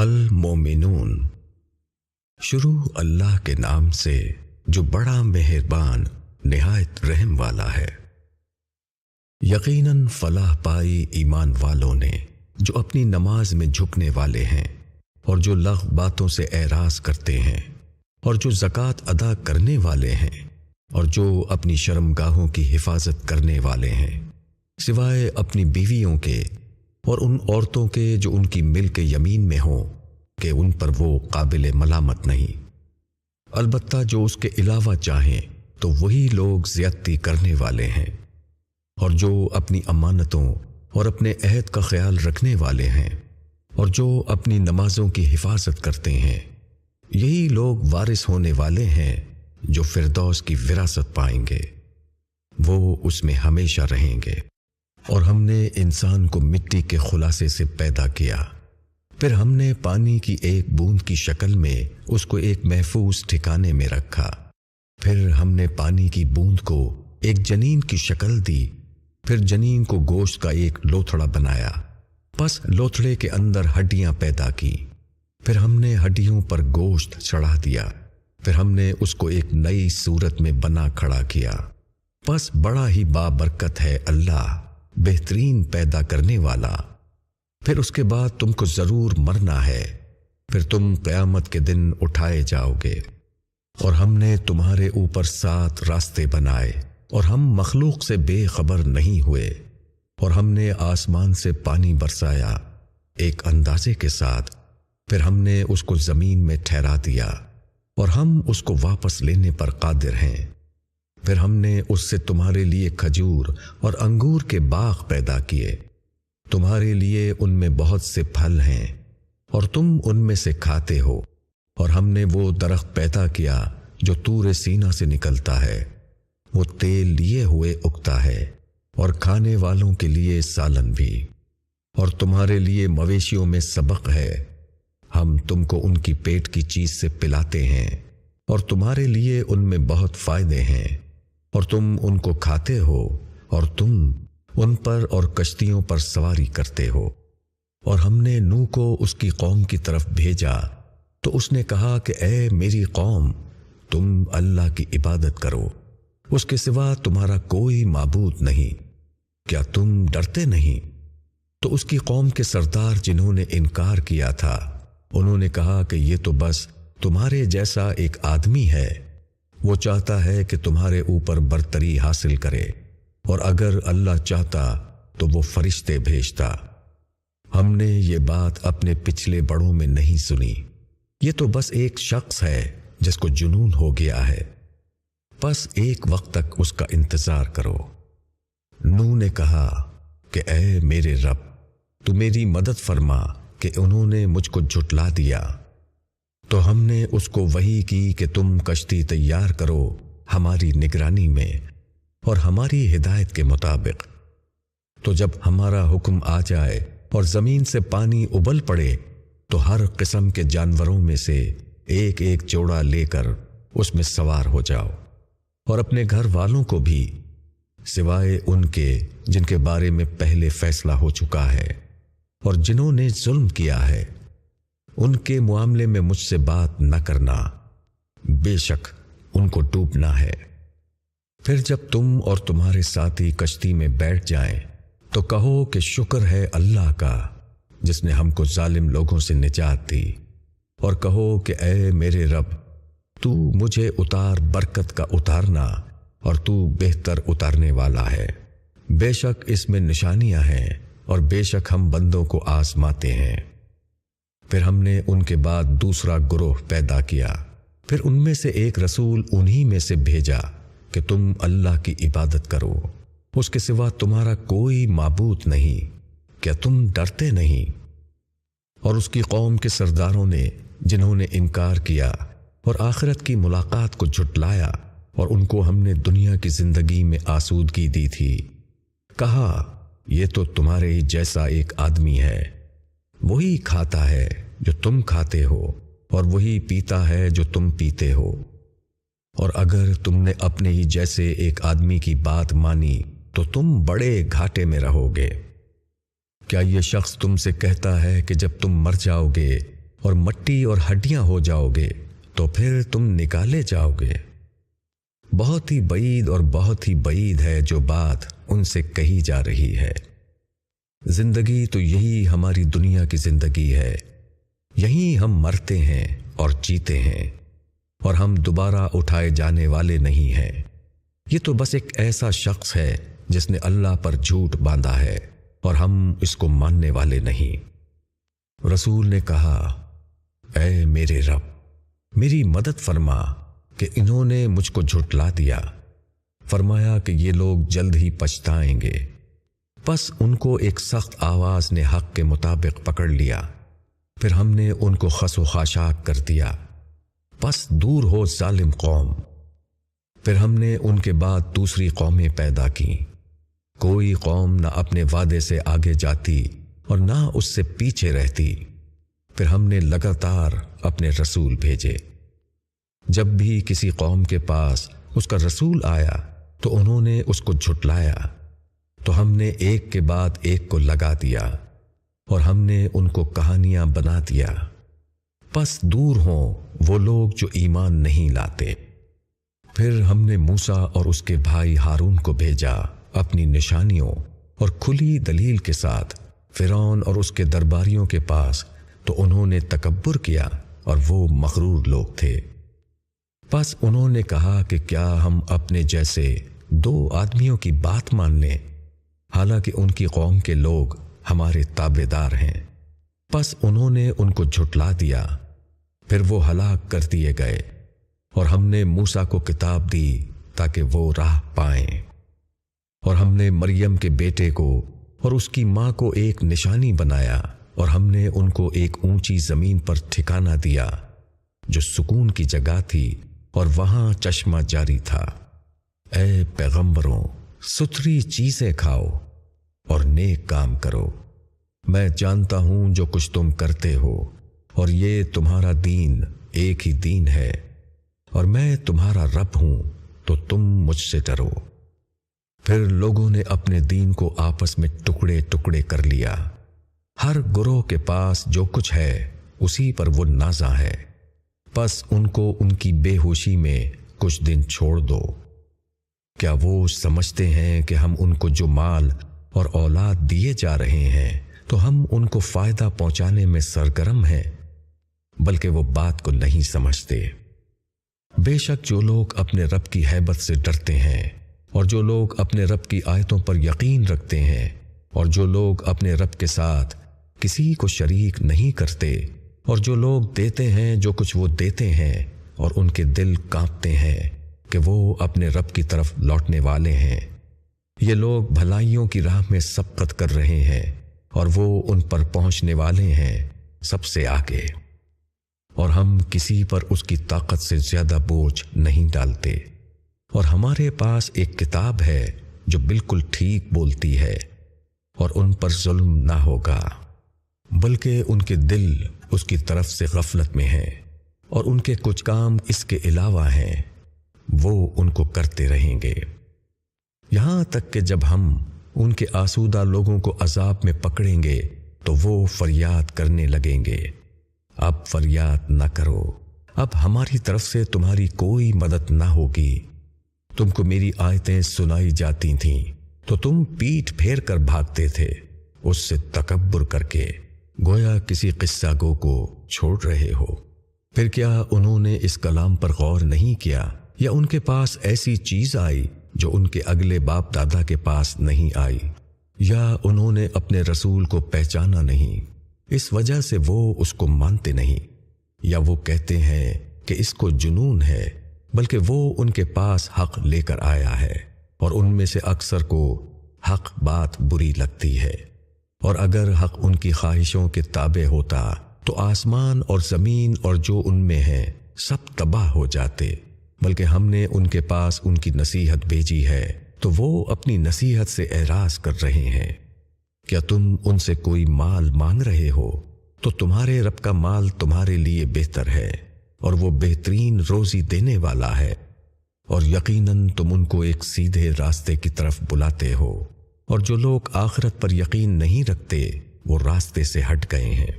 المومنون شروع اللہ کے نام سے جو بڑا مہربان، نہایت رحم والا ہے۔ یقیناً فلاح پائی ایمان والوں نے جو اپنی نماز میں جھکنے والے ہیں اور جو لغ باتوں سے اعراض کرتے ہیں اور جو زکوٰۃ ادا کرنے والے ہیں اور جو اپنی شرم گاہوں کی حفاظت کرنے والے ہیں، سوائے اپنی بیویوں کے اور ان عورتوں کے جو ان کی مل کے یمین میں ہوں کہ ان پر وہ قابل ملامت نہیں۔ البتہ جو اس کے علاوہ چاہیں تو وہی لوگ زیادتی کرنے والے ہیں۔ اور جو اپنی امانتوں اور اپنے عہد کا خیال رکھنے والے ہیں اور جو اپنی نمازوں کی حفاظت کرتے ہیں، یہی لوگ وارث ہونے والے ہیں جو فردوس کی وراثت پائیں گے۔ وہ اس میں ہمیشہ رہیں گے۔ اور ہم نے انسان کو مٹی کے خلاصے سے پیدا کیا۔ پھر ہم نے پانی کی ایک بوند کی شکل میں اس کو ایک محفوظ ٹھکانے میں رکھا۔ پھر ہم نے پانی کی بوند کو ایک جنین کی شکل دی۔ پھر جنین کو گوشت کا ایک لوتھڑا بنایا۔ پس لوتھڑے کے اندر ہڈیاں پیدا کی پھر ہم نے ہڈیوں پر گوشت چڑھا دیا۔ پھر ہم نے اس کو ایک نئی صورت میں بنا کھڑا کیا۔ پس بڑا ہی بابرکت ہے اللہ۔ بہترین پیدا کرنے والا۔ پھر اس کے بعد تم کو ضرور مرنا ہے۔ پھر تم قیامت کے دن اٹھائے جاؤ گے۔ اور ہم نے تمہارے اوپر سات راستے بنائے۔ اور ہم مخلوق سے بے خبر نہیں ہوئے۔ اور ہم نے آسمان سے پانی برسایا ایک اندازے کے ساتھ۔ پھر ہم نے اس کو زمین میں ٹھہرا دیا۔ اور ہم اس کو واپس لینے پر قادر ہیں۔ پھر ہم نے اس سے تمہارے لیے کھجور اور انگور کے باغ پیدا کیے۔ تمہارے لیے ان میں بہت سے پھل ہیں اور تم ان میں سے کھاتے ہو۔ اور ہم نے وہ درخت پیدا کیا جو تور سینا سے نکلتا ہے۔ وہ تیل لیے ہوئے اگتا ہے اور کھانے والوں کے لیے سالن بھی۔ اور تمہارے لیے مویشیوں میں سبق ہے۔ ہم تم کو ان کی پیٹ کی چیز سے پلاتے ہیں اور تمہارے لیے ان میں بہت فائدے ہیں۔ اور تم ان کو کھاتے ہو اور تم ان پر اور کشتیوں پر سواری کرتے ہو۔ اور ہم نے نو کو اس کی قوم کی طرف بھیجا۔ تو اس نے کہا کہ اے میری قوم، تم اللہ کی عبادت کرو۔ اس کے سوا تمہارا کوئی معبود نہیں۔ کیا تم ڈرتے نہیں؟ تو اس کی قوم کے سردار جنہوں نے انکار کیا تھا، انہوں نے کہا کہ یہ تو بس تمہارے جیسا ایک آدمی ہے۔ وہ چاہتا ہے کہ تمہارے اوپر برتری حاصل کرے، اور اگر اللہ چاہتا تو وہ فرشتے بھیجتا۔ ہم نے یہ بات اپنے پچھلے بڑوں میں نہیں سنی۔ یہ تو بس ایک شخص ہے جس کو جنون ہو گیا ہے۔ بس ایک وقت تک اس کا انتظار کرو۔ نو نے کہا کہ اے میرے رب، تو میری مدد فرما کہ انہوں نے مجھ کو جھٹلا دیا۔ تو ہم نے اس کو وہی کی کہ تم کشتی تیار کرو ہماری نگرانی میں اور ہماری ہدایت کے مطابق۔ تو جب ہمارا حکم آ جائے اور زمین سے پانی ابل پڑے، تو ہر قسم کے جانوروں میں سے ایک ایک چوڑا لے کر اس میں سوار ہو جاؤ۔ اور اپنے گھر والوں کو بھی، سوائے ان کے جن کے بارے میں پہلے فیصلہ ہو چکا ہے اور جنہوں نے ظلم کیا ہے۔ ان کے معاملے میں مجھ سے بات نہ کرنا۔ بے شک ان کو ڈوبنا ہے۔ پھر جب تم اور تمہارے ساتھی کشتی میں بیٹھ جائیں، تو کہو کہ شکر ہے اللہ کا، جس نے ہم کو ظالم لوگوں سے نجات دی۔ اور کہو کہ اے میرے رب، تو مجھے اتار برکت کا اتارنا اور تو بہتر اتارنے والا ہے۔ بے شک اس میں نشانیاں ہیں اور بے شک ہم بندوں کو آزماتے ہیں۔ پھر ہم نے ان کے بعد دوسرا گروہ پیدا کیا۔ پھر ان میں سے ایک رسول انہی میں سے بھیجا کہ تم اللہ کی عبادت کرو۔ اس کے سوا تمہارا کوئی معبود نہیں، کیا تم ڈرتے نہیں؟ اور اس کی قوم کے سرداروں نے جنہوں نے انکار کیا اور آخرت کی ملاقات کو جھٹلایا اور ان کو ہم نے دنیا کی زندگی میں آسودگی دی تھی۔ کہا، یہ تو تمہارے جیسا ایک آدمی ہے۔ وہی کھاتا ہے جو تم کھاتے ہو اور وہی پیتا ہے جو تم پیتے ہو۔ اور اگر تم نے اپنے ہی جیسے ایک آدمی کی بات مانی، تو تم بڑے گھاٹے میں رہو گے۔ کیا یہ شخص تم سے کہتا ہے کہ جب تم مر جاؤ گے اور مٹی اور ہڈیاں ہو جاؤ گے، تو پھر تم نکالے جاؤ گے؟ بہت ہی بعید اور بہت ہی بعید ہے جو بات ان سے کہی جا رہی ہے۔ زندگی تو یہی ہماری دنیا کی زندگی ہے۔ یہی ہم مرتے ہیں اور جیتے ہیں اور ہم دوبارہ اٹھائے جانے والے نہیں ہیں۔ یہ تو بس ایک ایسا شخص ہے جس نے اللہ پر جھوٹ باندھا ہے اور ہم اس کو ماننے والے نہیں۔ رسول نے کہا، اے میرے رب، میری مدد فرما کہ انہوں نے مجھ کو جھٹلا دیا۔ فرمایا کہ یہ لوگ جلد ہی پچھتائیں گے۔ بس ان کو ایک سخت آواز نے حق کے مطابق پکڑ لیا۔ پھر ہم نے ان کو خس و خاشاک کر دیا۔ بس دور ہو ظالم قوم۔ پھر ہم نے ان کے بعد دوسری قومیں پیدا کی کوئی قوم نہ اپنے وعدے سے آگے جاتی اور نہ اس سے پیچھے رہتی۔ پھر ہم نے لگاتار اپنے رسول بھیجے۔ جب بھی کسی قوم کے پاس اس کا رسول آیا تو انہوں نے اس کو جھٹلایا۔ تو ہم نے ایک کے بعد ایک کو لگا دیا اور ہم نے ان کو کہانیاں بنا دیا۔ پس دور ہوں وہ لوگ جو ایمان نہیں لاتے۔ پھر ہم نے موسا اور اس کے بھائی ہارون کو بھیجا اپنی نشانیوں اور کھلی دلیل کے ساتھ فرون اور اس کے درباریوں کے پاس۔ تو انہوں نے تکبر کیا اور وہ مغرور لوگ تھے۔ بس انہوں نے کہا کہ کیا ہم اپنے جیسے دو آدمیوں کی بات مان لیں؟ حالانکہ ان کی قوم کے لوگ ہمارے تابے دار ہیں۔ بس انہوں نے ان کو جھٹلا دیا۔ پھر وہ ہلاک کر دیے گئے۔ اور ہم نے موسا کو کتاب دی تاکہ وہ راہ پائیں۔ اور ہم نے مریم کے بیٹے کو اور اس کی ماں کو ایک نشانی بنایا۔ اور ہم نے ان کو ایک اونچی زمین پر ٹھکانا دیا جو سکون کی جگہ تھی اور وہاں چشمہ جاری تھا۔ اے پیغمبروں ستھری چیزیں کھاؤ اور نیک کام کرو۔ میں جانتا ہوں جو کچھ تم کرتے ہو، اور یہ تمہارا دین ایک ہی دین ہے۔ اور میں تمہارا رب ہوں، تو تم مجھ سے ڈرو۔ پھر لوگوں نے اپنے دین کو آپس میں ٹکڑے ٹکڑے کر لیا۔ ہر گروہ کے پاس جو کچھ ہے، اسی پر وہ نازا ہے۔ بس ان کو ان کی بے ہوشی میں کچھ دن چھوڑ دو۔ کیا وہ سمجھتے ہیں کہ ہم ان کو جو مال اور اولاد دیے جا رہے ہیں، تو ہم ان کو فائدہ پہنچانے میں سرگرم ہیں، بلکہ وہ بات کو نہیں سمجھتے۔ بے شک جو لوگ اپنے رب کی حیبت سے ڈرتے ہیں اور جو لوگ اپنے رب کی آیتوں پر یقین رکھتے ہیں اور جو لوگ اپنے رب کے ساتھ کسی کو شریک نہیں کرتے اور جو لوگ دیتے ہیں جو کچھ وہ دیتے ہیں اور ان کے دل کانپتے ہیں۔ کہ وہ اپنے رب کی طرف لوٹنے والے ہیں۔ یہ لوگ بھلائیوں کی راہ میں سبقت کر رہے ہیں اور وہ ان پر پہنچنے والے ہیں سب سے آگے۔ اور ہم کسی پر اس کی طاقت سے زیادہ بوجھ نہیں ڈالتے۔ اور ہمارے پاس ایک کتاب ہے جو بالکل ٹھیک بولتی ہے اور ان پر ظلم نہ ہوگا، بلکہ ان کے دل اس کی طرف سے غفلت میں ہیں اور ان کے کچھ کام اس کے علاوہ ہیں۔ وہ ان کو کرتے رہیں گے۔ یہاں تک کہ جب ہم ان کے آسودہ لوگوں کو عذاب میں پکڑیں گے، تو وہ فریاد کرنے لگیں گے۔ اب فریاد نہ کرو۔ اب ہماری طرف سے تمہاری کوئی مدد نہ ہوگی۔ تم کو میری آیتیں سنائی جاتی تھیں، تو تم پیٹ پھیر کر بھاگتے تھے، اس سے تکبر کر کے۔ گویا کسی قصہ گو کو چھوڑ رہے ہو۔ پھر کیا انہوں نے اس کلام پر غور نہیں کیا؟ یا ان کے پاس ایسی چیز آئی جو ان کے اگلے باپ دادا کے پاس نہیں آئی، یا انہوں نے اپنے رسول کو پہچانا نہیں، اس وجہ سے وہ اس کو مانتے نہیں، یا وہ کہتے ہیں کہ اس کو جنون ہے، بلکہ وہ ان کے پاس حق لے کر آیا ہے، اور ان میں سے اکثر کو حق بات بری لگتی ہے۔ اور اگر حق ان کی خواہشوں کے تابع ہوتا، تو آسمان اور زمین اور جو ان میں ہے سب تباہ ہو جاتے۔ بلکہ ہم نے ان کے پاس ان کی نصیحت بھیجی ہے، تو وہ اپنی نصیحت سے اعراض کر رہے ہیں۔ کیا تم ان سے کوئی مال مانگ رہے ہو؟ تو تمہارے رب کا مال تمہارے لیے بہتر ہے اور وہ بہترین روزی دینے والا ہے۔ اور یقیناً تم ان کو ایک سیدھے راستے کی طرف بلاتے ہو۔ اور جو لوگ آخرت پر یقین نہیں رکھتے، وہ راستے سے ہٹ گئے ہیں۔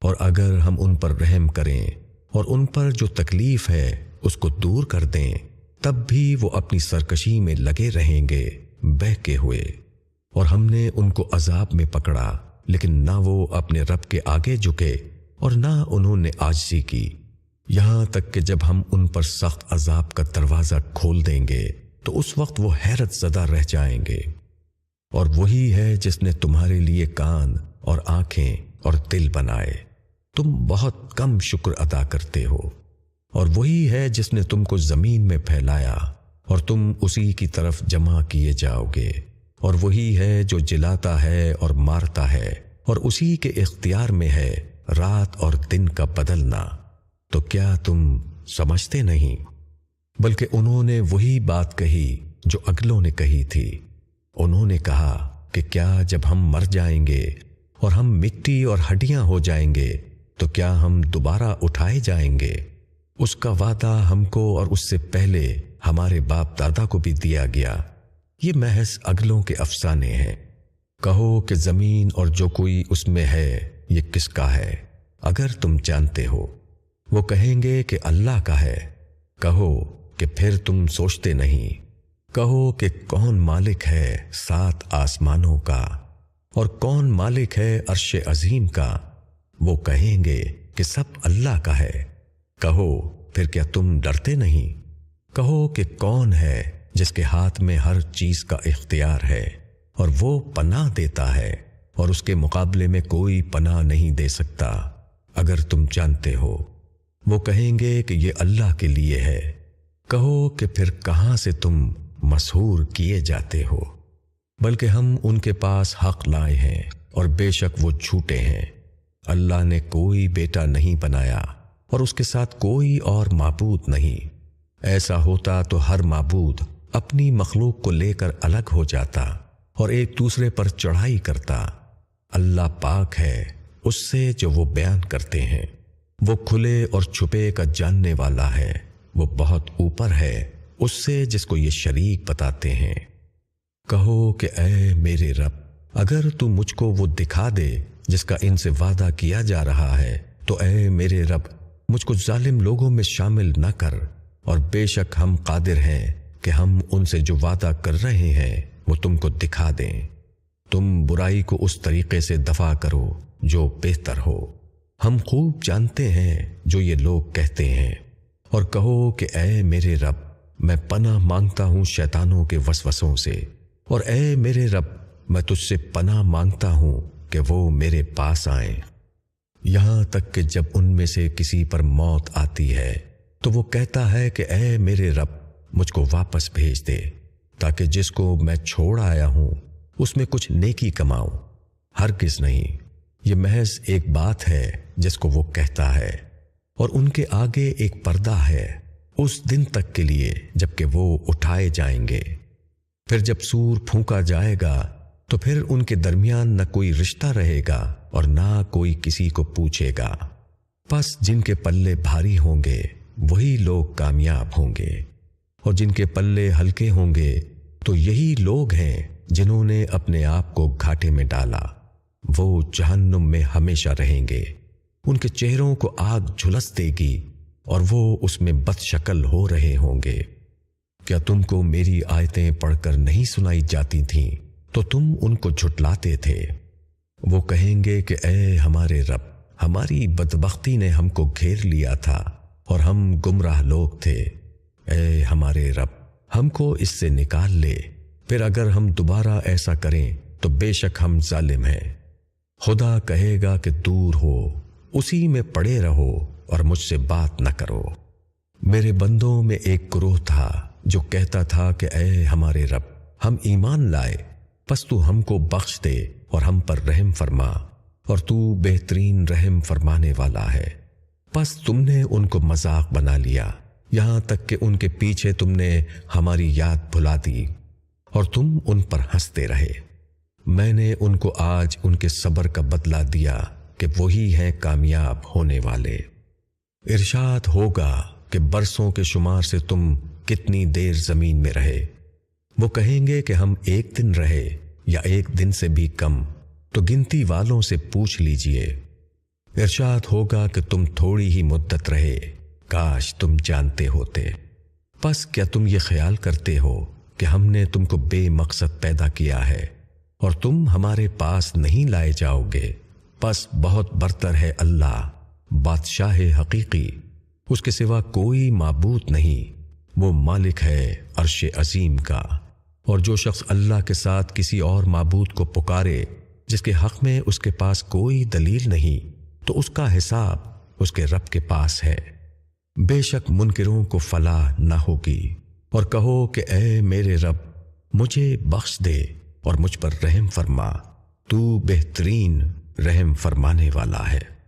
اور اگر ہم ان پر رحم کریں اور ان پر جو تکلیف ہے اس کو دور کر دیں، تب بھی وہ اپنی سرکشی میں لگے رہیں گے بہ کے ہوئے۔ اور ہم نے ان کو عذاب میں پکڑا، لیکن نہ وہ اپنے رب کے آگے جھکے اور نہ انہوں نے آجزی کی۔ یہاں تک کہ جب ہم ان پر سخت عذاب کا دروازہ کھول دیں گے، تو اس وقت وہ حیرت زدہ رہ جائیں گے۔ اور وہی ہے جس نے تمہارے لیے کان اور آنکھیں اور دل بنائے۔ تم بہت کم شکر ادا کرتے ہو۔ اور وہی ہے جس نے تم کو زمین میں پھیلایا اور تم اسی کی طرف جمع کیے جاؤ گے۔ اور وہی ہے جو جلاتا ہے اور مارتا ہے اور اسی کے اختیار میں ہے رات اور دن کا بدلنا۔ تو کیا تم سمجھتے نہیں؟ بلکہ انہوں نے وہی بات کہی جو اگلوں نے کہی تھی۔ انہوں نے کہا کہ کیا جب ہم مر جائیں گے اور ہم مٹی اور ہڈیاں ہو جائیں گے، تو کیا ہم دوبارہ اٹھائے جائیں گے؟ اس کا وعدہ ہم کو اور اس سے پہلے ہمارے باپ دادا کو بھی دیا گیا۔ یہ محض اگلوں کے افسانے ہیں۔ کہو کہ زمین اور جو کوئی اس میں ہے، یہ کس کا ہے؟ اگر تم جانتے ہو۔ وہ کہیں گے کہ اللہ کا ہے۔ کہو کہ پھر تم سوچتے نہیں۔ کہو کہ کون مالک ہے سات آسمانوں کا اور کون مالک ہے عرش عظیم کا۔ وہ کہیں گے کہ سب اللہ کا ہے۔ کہو، پھر کیا تم ڈرتے نہیں؟ کہو کہ کون ہے جس کے ہاتھ میں ہر چیز کا اختیار ہے اور وہ پناہ دیتا ہے اور اس کے مقابلے میں کوئی پناہ نہیں دے سکتا۔ اگر تم جانتے ہو، وہ کہیں گے کہ یہ اللہ کے لیے ہے۔ کہو کہ پھر کہاں سے تم مسحور کیے جاتے ہو؟ بلکہ ہم ان کے پاس حق لائے ہیں اور بے شک وہ جھوٹے ہیں۔ اللہ نے کوئی بیٹا نہیں بنایا۔ اور اس کے ساتھ کوئی اور معبود نہیں۔ ایسا ہوتا تو ہر معبود اپنی مخلوق کو لے کر الگ ہو جاتا اور ایک دوسرے پر چڑھائی کرتا۔ اللہ پاک ہے اس سے جو وہ بیان کرتے ہیں۔ وہ کھلے اور چھپے کا جاننے والا ہے۔ وہ بہت اوپر ہے اس سے جس کو یہ شریک بتاتے ہیں۔ کہو کہ اے میرے رب، اگر تو مجھ کو وہ دکھا دے جس کا ان سے وعدہ کیا جا رہا ہے، تو اے میرے رب مجھ کو ظالم لوگوں میں شامل نہ کر، اور بے شک ہم قادر ہیں کہ ہم ان سے جو وعدہ کر رہے ہیں، وہ تم کو دکھا دیں۔ تم برائی کو اس طریقے سے دفاع کرو جو بہتر ہو۔ ہم خوب جانتے ہیں جو یہ لوگ کہتے ہیں، اور کہو کہ اے میرے رب، میں پناہ مانگتا ہوں شیطانوں کے وسوسوں سے۔ اور اے میرے رب، میں تجھ سے پناہ مانگتا ہوں کہ وہ میرے پاس آئیں۔ یہاں تک کہ جب ان میں سے کسی پر موت آتی ہے، تو وہ کہتا ہے کہ اے میرے رب، مجھ کو واپس بھیج دے، تاکہ جس کو میں چھوڑ آیا ہوں، اس میں کچھ نیکی کماؤں۔ ہر کس نہیں۔ یہ محض ایک بات ہے جس کو وہ کہتا ہے، اور ان کے آگے ایک پردہ ہے، اس دن تک کے لیے جبکہ وہ اٹھائے جائیں گے۔ پھر جب سور پھونکا جائے گا، تو پھر ان کے درمیان نہ کوئی رشتہ رہے گا۔ اور نہ کوئی کسی کو پوچھے گا۔ پس جن کے پلے بھاری ہوں گے، وہی لوگ کامیاب ہوں گے۔ اور جن کے پلے ہلکے ہوں گے، تو یہی لوگ ہیں جنہوں نے اپنے آپ کو گھاٹے میں ڈالا۔ وہ جہنم میں ہمیشہ رہیں گے۔ ان کے چہروں کو آگ جھلس دے گی اور وہ اس میں بد شکل ہو رہے ہوں گے۔ کیا تم کو میری آیتیں پڑھ کر نہیں سنائی جاتی تھیں؟ تو تم ان کو جھٹلاتے تھے۔ وہ کہیں گے کہ اے ہمارے رب، ہماری بدبختی نے ہم کو گھیر لیا تھا اور ہم گمراہ لوگ تھے۔ اے ہمارے رب، ہم کو اس سے نکال لے۔ پھر اگر ہم دوبارہ ایسا کریں تو بے شک ہم ظالم ہیں۔ خدا کہے گا کہ دور ہو، اسی میں پڑے رہو اور مجھ سے بات نہ کرو۔ میرے بندوں میں ایک گروہ تھا جو کہتا تھا کہ اے ہمارے رب، ہم ایمان لائے، پس تو ہم کو بخش دے۔ اور ہم پر رحم فرما، اور تو بہترین رحم فرمانے والا ہے۔ پس تم نے ان کو مذاق بنا لیا، یہاں تک کہ ان کے پیچھے تم نے ہماری یاد بھلا دی، اور تم ان پر ہنستے رہے۔ میں نے ان کو آج ان کے صبر کا بدلہ دیا کہ وہی ہیں کامیاب ہونے والے۔ ارشاد ہوگا کہ برسوں کے شمار سے تم کتنی دیر زمین میں رہے۔ وہ کہیں گے کہ ہم ایک دن رہے۔ یا ایک دن سے بھی کم، تو گنتی والوں سے پوچھ لیجیے، ارشاد ہوگا کہ تم تھوڑی ہی مدت رہے، کاش تم جانتے ہوتے۔ پس کیا تم یہ خیال کرتے ہو کہ ہم نے تم کو بے مقصد پیدا کیا ہے اور تم ہمارے پاس نہیں لائے جاؤ گے؟ پس بہت برتر ہے اللہ، بادشاہ حقیقی، اس کے سوا کوئی معبود نہیں، وہ مالک ہے عرش عظیم کا۔ اور جو شخص اللہ کے ساتھ کسی اور معبود کو پکارے، جس کے حق میں اس کے پاس کوئی دلیل نہیں، تو اس کا حساب اس کے رب کے پاس ہے۔ بے شک منکروں کو فلاح نہ ہوگی۔ اور کہو کہ اے میرے رب، مجھے بخش دے اور مجھ پر رحم فرما۔ تو بہترین رحم فرمانے والا ہے۔